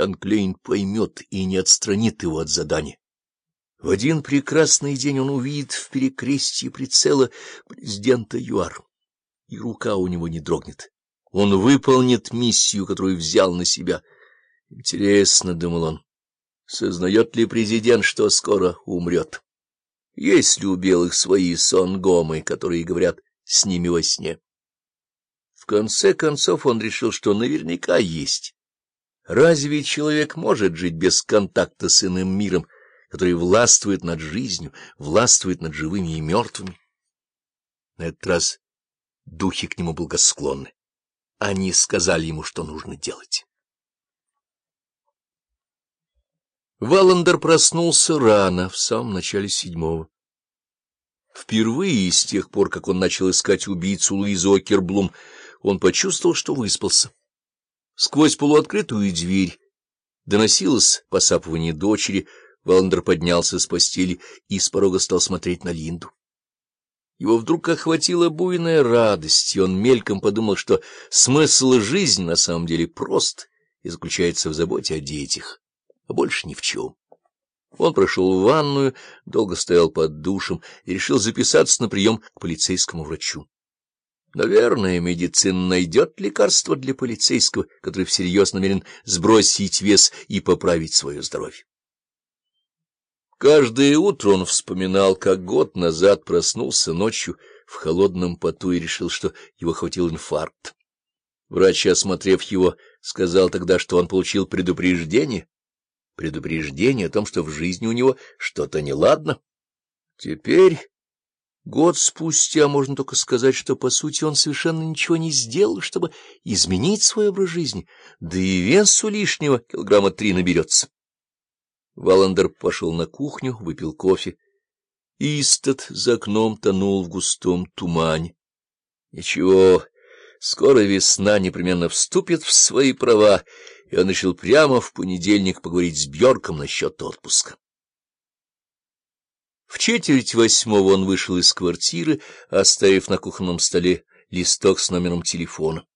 Ян Клейн поймет и не отстранит его от задания. В один прекрасный день он увидит в перекрестии прицела президента ЮАР, и рука у него не дрогнет. Он выполнит миссию, которую взял на себя. Интересно, — думал он, — сознает ли президент, что скоро умрет? Есть ли у белых свои сонгомы, которые говорят с ними во сне? В конце концов он решил, что наверняка есть. Разве человек может жить без контакта с иным миром, который властвует над жизнью, властвует над живыми и мертвыми? На этот раз духи к нему благосклонны. Они сказали ему, что нужно делать. Валандер проснулся рано, в самом начале седьмого. Впервые с тех пор, как он начал искать убийцу Луизу Окерблум, он почувствовал, что выспался. Сквозь полуоткрытую дверь доносилось посапывание дочери, Валандер поднялся с постели и с порога стал смотреть на Линду. Его вдруг охватила буйная радость, и он мельком подумал, что смысл жизни на самом деле прост и заключается в заботе о детях, а больше ни в чем. Он прошел в ванную, долго стоял под душем и решил записаться на прием к полицейскому врачу. Наверное, медицина найдет лекарство для полицейского, который всерьез намерен сбросить вес и поправить свое здоровье. Каждое утро он вспоминал, как год назад проснулся ночью в холодном поту и решил, что его хватил инфаркт. Врач, осмотрев его, сказал тогда, что он получил предупреждение, предупреждение о том, что в жизни у него что-то неладно. Теперь, год спустя, можно только сказать, что, по сути, он совершенно ничего не сделал, чтобы изменить свой образ жизни, да и весу лишнего килограмма три наберется. Валандер пошел на кухню, выпил кофе. Истат за окном тонул в густом тумане. Ничего, скоро весна непременно вступит в свои права, и он решил прямо в понедельник поговорить с Бьорком насчет отпуска. Четверть восьмого он вышел из квартиры, оставив на кухонном столе листок с номером телефона.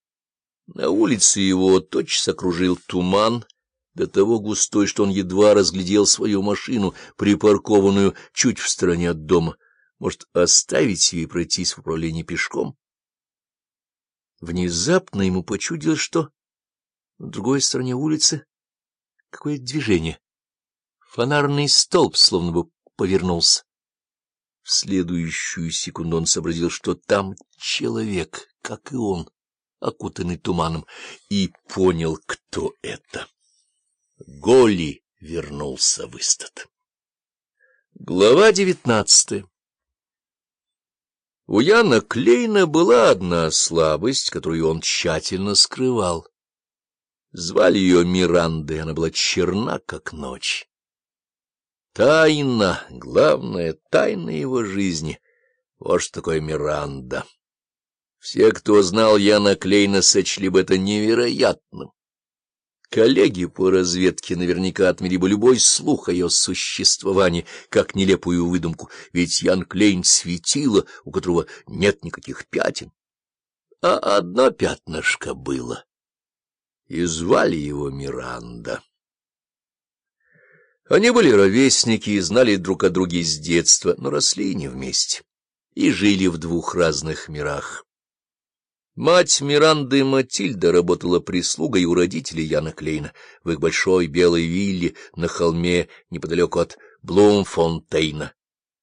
На улице его тотчас окружил туман, до того густой, что он едва разглядел свою машину, припаркованную чуть в стороне от дома. Может, оставить ее и пройтись в управлении пешком? Внезапно ему почудилось, что на другой стороне улицы какое-то движение. Фонарный столб словно бы повернулся. В следующую секунду он сообразил, что там человек, как и он, окутанный туманом, и понял, кто это. Голи вернулся в Истат. Глава девятнадцатая У Яна Клейна была одна слабость, которую он тщательно скрывал. Звали ее Мирандой, она была черна, как ночь. Тайна, главная тайна его жизни, вот что такое Миранда. Все, кто знал Яна Клейна, сочли бы это невероятным. Коллеги по разведке наверняка отмели бы любой слух о ее существовании, как нелепую выдумку, ведь Ян Клейн светило, у которого нет никаких пятен. А одно пятнышко было, и звали его Миранда. Они были ровесники и знали друг о друге с детства, но росли не вместе и жили в двух разных мирах. Мать Миранды Матильда работала прислугой у родителей Яна Клейна в их большой белой вилле на холме неподалеку от Блумфонтейна,